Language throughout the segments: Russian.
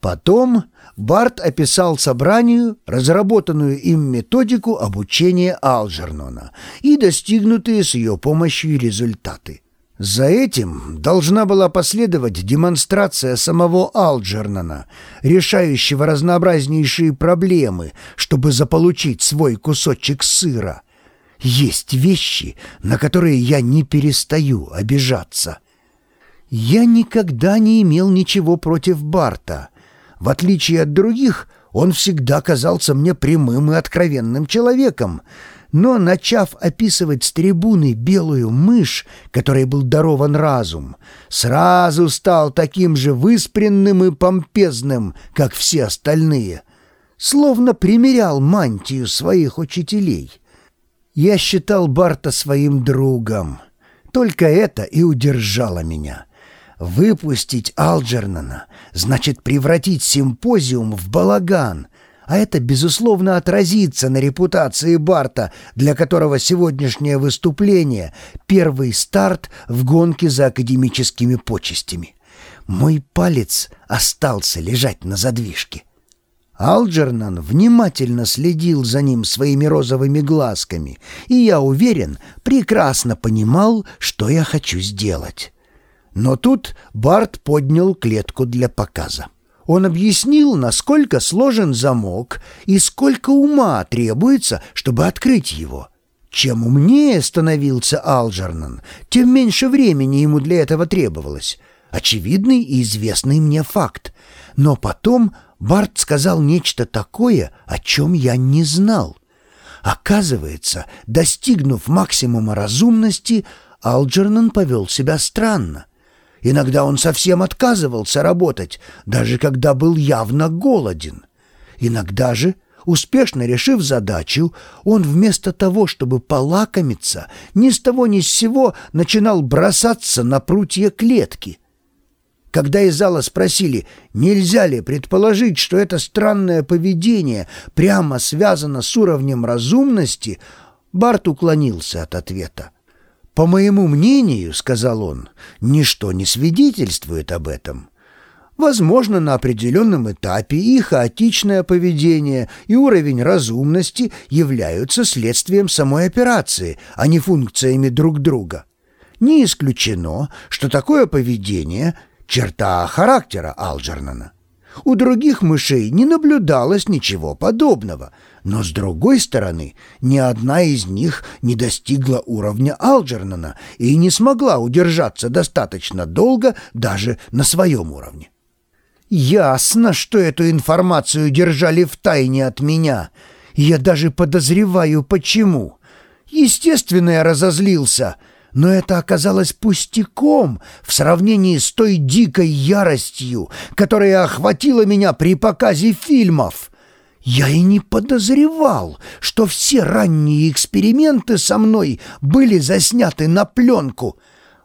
Потом Барт описал собранию разработанную им методику обучения Алджернона и достигнутые с ее помощью результаты. За этим должна была последовать демонстрация самого Алджернона, решающего разнообразнейшие проблемы, чтобы заполучить свой кусочек сыра. Есть вещи, на которые я не перестаю обижаться. Я никогда не имел ничего против Барта. В отличие от других, он всегда казался мне прямым и откровенным человеком — но, начав описывать с трибуны белую мышь, которой был дарован разум, сразу стал таким же выспренным и помпезным, как все остальные, словно примерял мантию своих учителей. Я считал Барта своим другом. Только это и удержало меня. Выпустить Алджернона значит превратить симпозиум в балаган — а это, безусловно, отразится на репутации Барта, для которого сегодняшнее выступление — первый старт в гонке за академическими почестями. Мой палец остался лежать на задвижке. Алджернан внимательно следил за ним своими розовыми глазками, и, я уверен, прекрасно понимал, что я хочу сделать. Но тут Барт поднял клетку для показа. Он объяснил, насколько сложен замок и сколько ума требуется, чтобы открыть его. Чем умнее становился Алджернан, тем меньше времени ему для этого требовалось. Очевидный и известный мне факт. Но потом Барт сказал нечто такое, о чем я не знал. Оказывается, достигнув максимума разумности, Алджернан повел себя странно. Иногда он совсем отказывался работать, даже когда был явно голоден. Иногда же, успешно решив задачу, он вместо того, чтобы полакомиться, ни с того ни с сего начинал бросаться на прутья клетки. Когда из зала спросили, нельзя ли предположить, что это странное поведение прямо связано с уровнем разумности, Барт уклонился от ответа. «По моему мнению, — сказал он, — ничто не свидетельствует об этом. Возможно, на определенном этапе и хаотичное поведение, и уровень разумности являются следствием самой операции, а не функциями друг друга. Не исключено, что такое поведение — черта характера Алджернана. У других мышей не наблюдалось ничего подобного — но, с другой стороны, ни одна из них не достигла уровня Алджернона и не смогла удержаться достаточно долго даже на своем уровне. Ясно, что эту информацию держали в тайне от меня. Я даже подозреваю, почему. Естественно, я разозлился, но это оказалось пустяком в сравнении с той дикой яростью, которая охватила меня при показе фильмов. Я и не подозревал, что все ранние эксперименты со мной были засняты на пленку.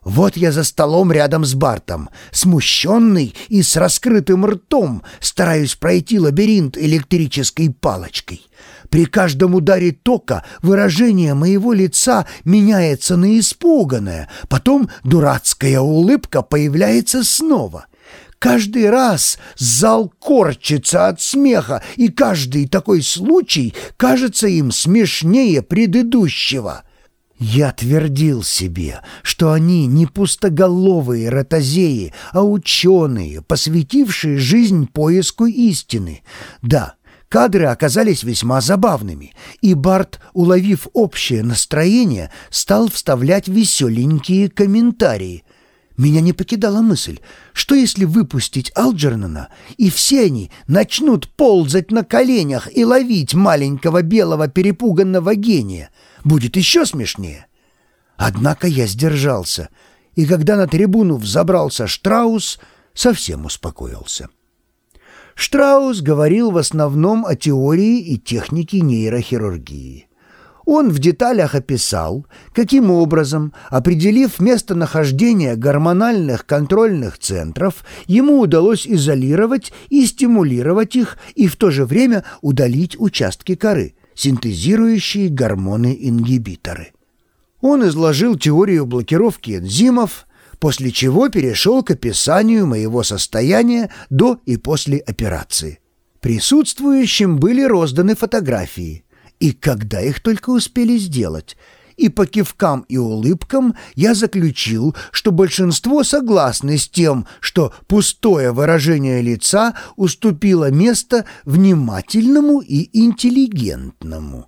Вот я за столом рядом с Бартом, смущенный и с раскрытым ртом, стараюсь пройти лабиринт электрической палочкой. При каждом ударе тока выражение моего лица меняется на испуганное, потом дурацкая улыбка появляется снова — Каждый раз зал корчится от смеха, и каждый такой случай кажется им смешнее предыдущего. Я твердил себе, что они не пустоголовые ротозеи, а ученые, посвятившие жизнь поиску истины. Да, кадры оказались весьма забавными, и Барт, уловив общее настроение, стал вставлять веселенькие комментарии — меня не покидала мысль, что если выпустить Алджернона, и все они начнут ползать на коленях и ловить маленького белого перепуганного гения, будет еще смешнее. Однако я сдержался, и когда на трибуну взобрался Штраус, совсем успокоился. Штраус говорил в основном о теории и технике нейрохирургии. Он в деталях описал, каким образом, определив местонахождение гормональных контрольных центров, ему удалось изолировать и стимулировать их и в то же время удалить участки коры, синтезирующие гормоны-ингибиторы. Он изложил теорию блокировки энзимов, после чего перешел к описанию моего состояния до и после операции. Присутствующим были розданы фотографии, и когда их только успели сделать – и по кивкам и улыбкам я заключил, что большинство согласны с тем, что пустое выражение лица уступило место внимательному и интеллигентному.